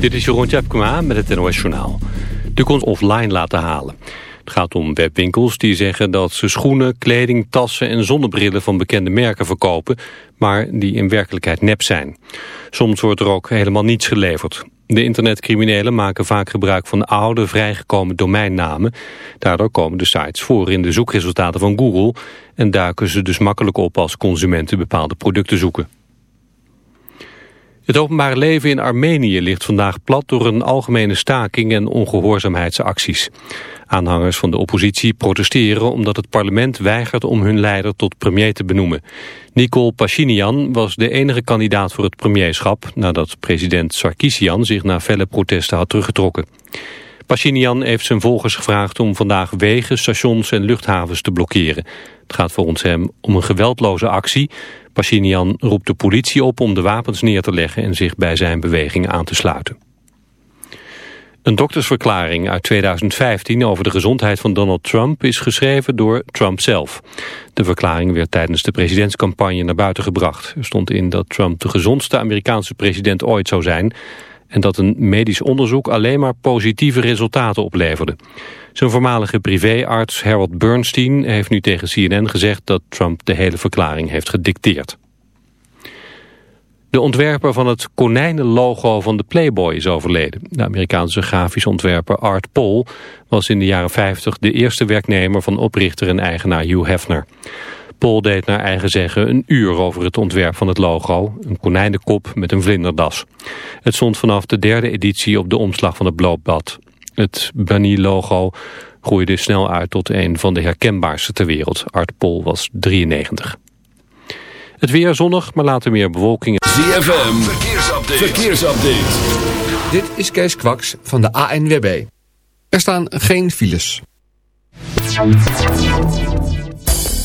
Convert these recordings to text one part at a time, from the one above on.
Dit is Jeroen Tjepkema met het NOS Journaal. De kon offline laten halen. Het gaat om webwinkels die zeggen dat ze schoenen, kleding, tassen en zonnebrillen van bekende merken verkopen, maar die in werkelijkheid nep zijn. Soms wordt er ook helemaal niets geleverd. De internetcriminelen maken vaak gebruik van oude, vrijgekomen domeinnamen. Daardoor komen de sites voor in de zoekresultaten van Google en duiken ze dus makkelijk op als consumenten bepaalde producten zoeken. Het openbare leven in Armenië ligt vandaag plat door een algemene staking en ongehoorzaamheidsacties. Aanhangers van de oppositie protesteren omdat het parlement weigert om hun leider tot premier te benoemen. Nikol Pashinyan was de enige kandidaat voor het premierschap nadat president Sarkisian zich na felle protesten had teruggetrokken. Pashinyan heeft zijn volgers gevraagd om vandaag wegen, stations en luchthavens te blokkeren. Het gaat volgens hem om een geweldloze actie. Pashinyan roept de politie op om de wapens neer te leggen en zich bij zijn beweging aan te sluiten. Een doktersverklaring uit 2015 over de gezondheid van Donald Trump is geschreven door Trump zelf. De verklaring werd tijdens de presidentscampagne naar buiten gebracht. Er stond in dat Trump de gezondste Amerikaanse president ooit zou zijn en dat een medisch onderzoek alleen maar positieve resultaten opleverde. Zijn voormalige privéarts Harold Bernstein heeft nu tegen CNN gezegd dat Trump de hele verklaring heeft gedicteerd. De ontwerper van het konijnenlogo van de Playboy is overleden. De Amerikaanse grafisch ontwerper Art Paul was in de jaren 50 de eerste werknemer van oprichter en eigenaar Hugh Hefner. Paul deed naar eigen zeggen een uur over het ontwerp van het logo, een konijnenkop met een vlinderdas. Het stond vanaf de derde editie op de omslag van het blootbad. Het Bunny-logo groeide snel uit tot een van de herkenbaarste ter wereld. Art Paul was 93. Het weer zonnig, maar later meer bewolking. ZFM, verkeersupdate. verkeersupdate. Dit is Kees Kwaks van de ANWB. Er staan geen files.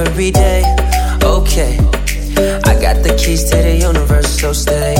every day. Okay, I got the keys to the universe, so stay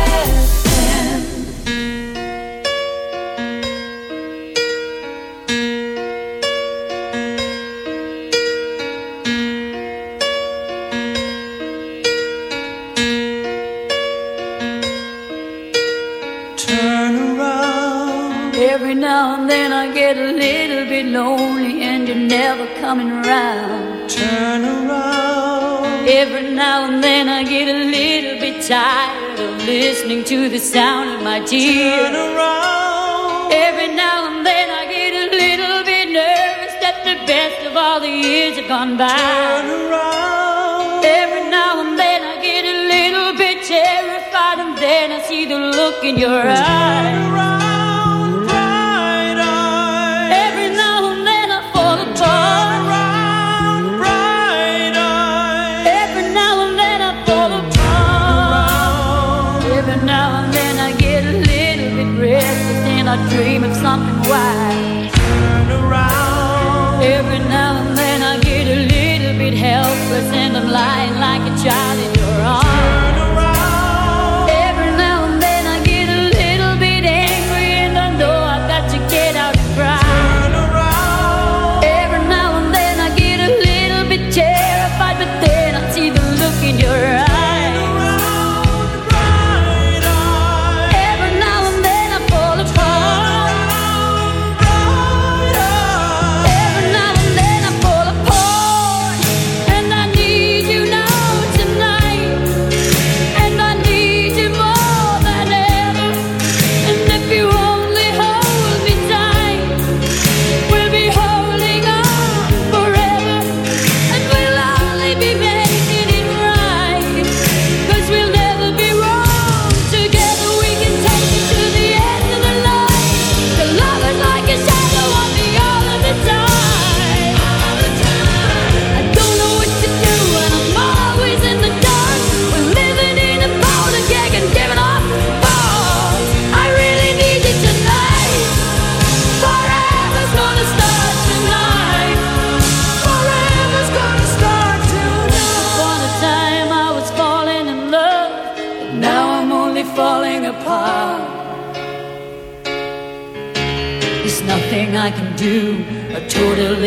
dream of something wild.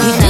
down.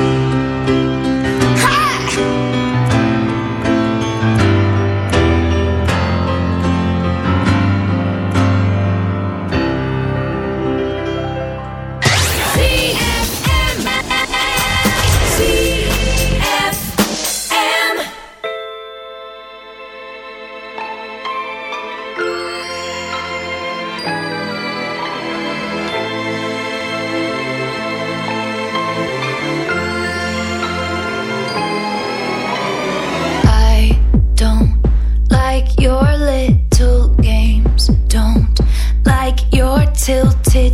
tilted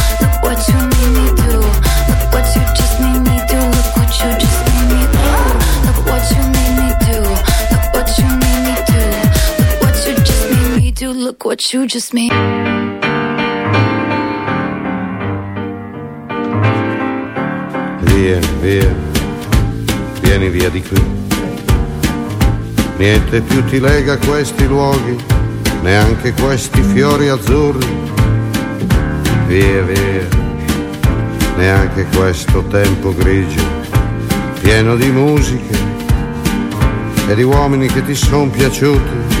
What you just made. Vieni, via, vieni via di qui. Niente più ti lega questi luoghi, neanche questi fiori azzurri. Via, via, neanche questo tempo grigio, pieno di musiche e di uomini che ti sono piaciuti.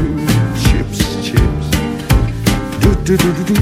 Do do do do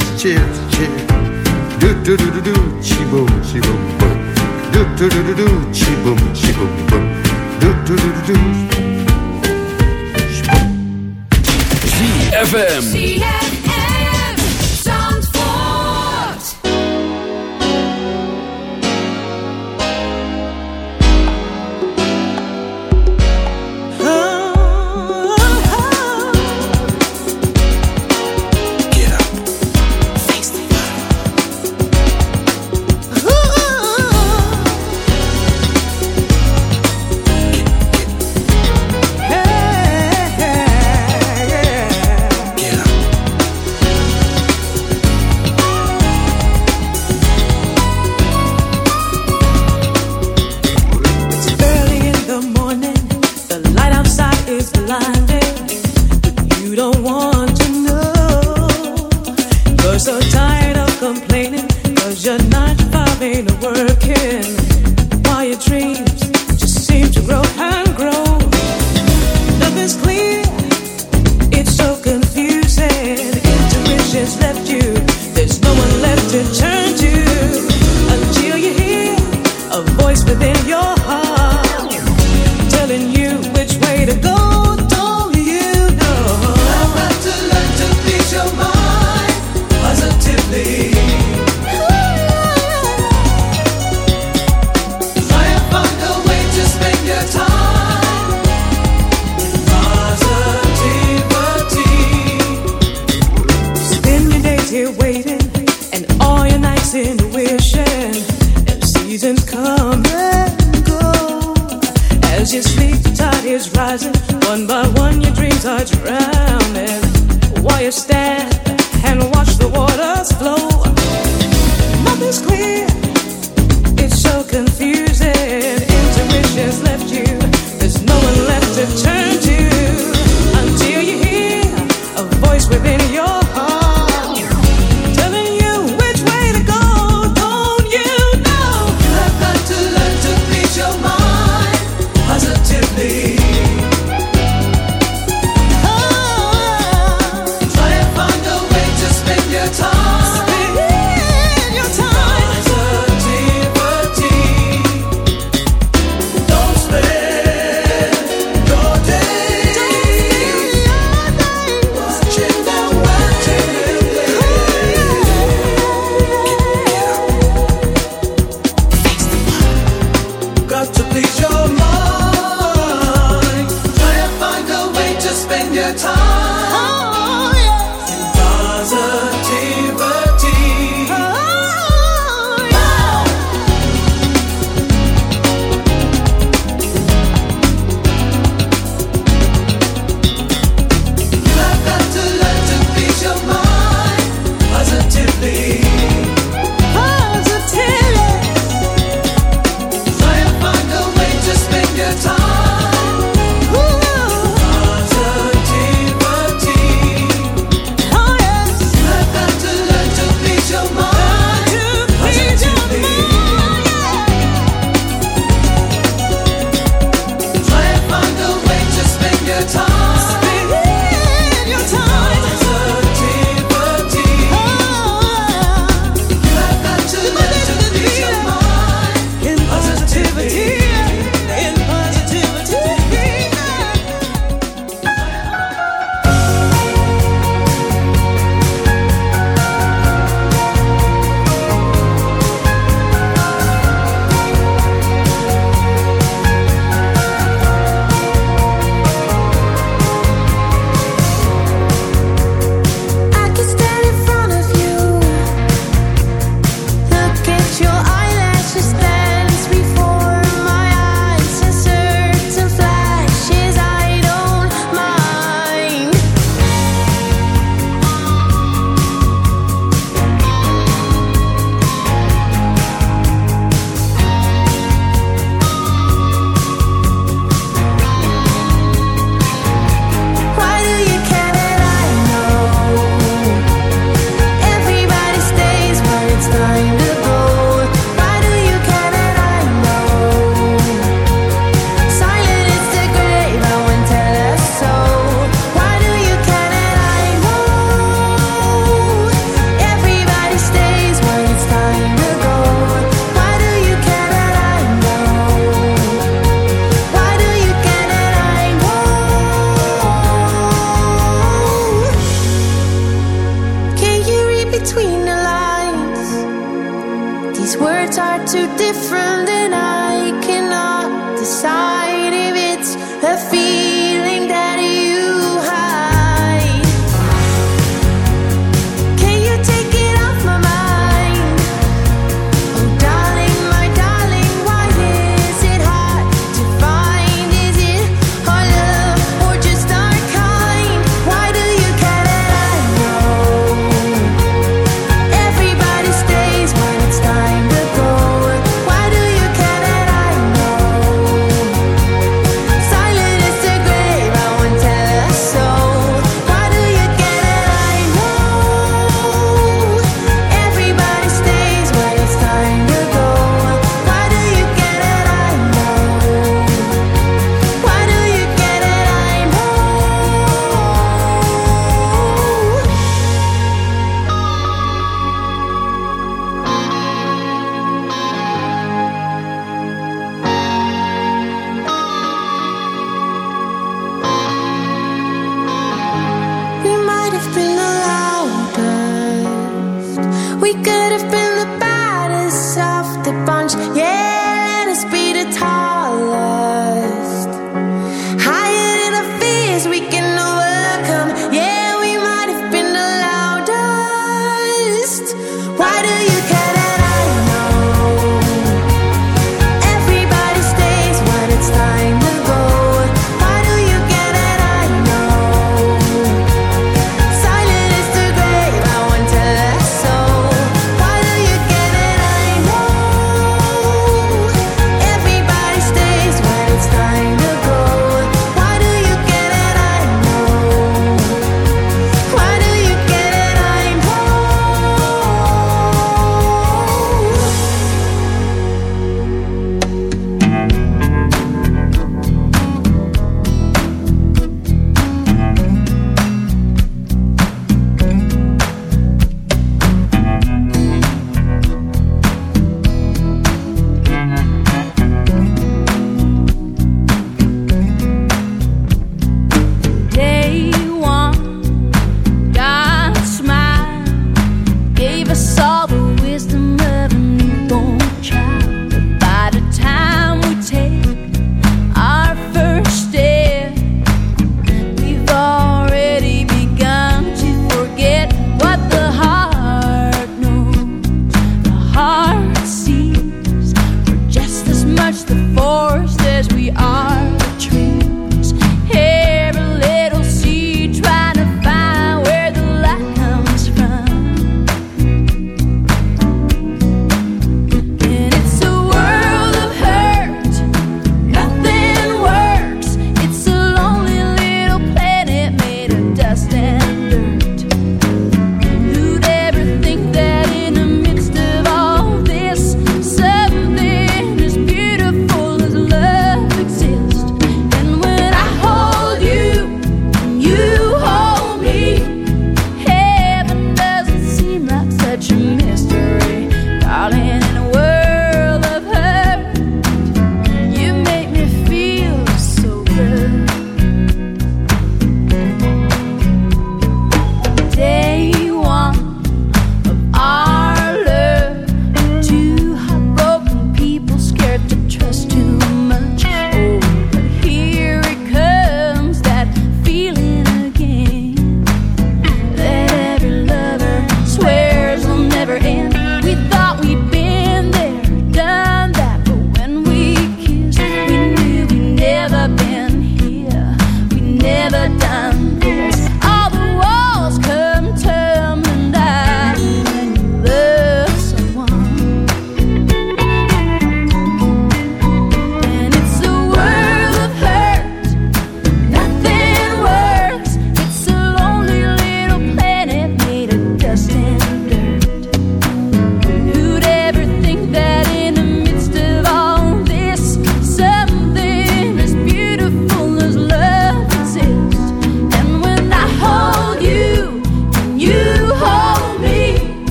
chips, chips. Do do do do do, chi boom, chi boom boom. Do do do do do, chi boom, chi boom boom. Do do do do do. ZFM. ZFM Seasons come and go. As you sleep, the tide is rising. One by one, your dreams are drowning. While you stand and watch the waters flow, nothing's clear. It's so confusing. Intuition's left you. There's no one left to turn to until you hear a voice within your.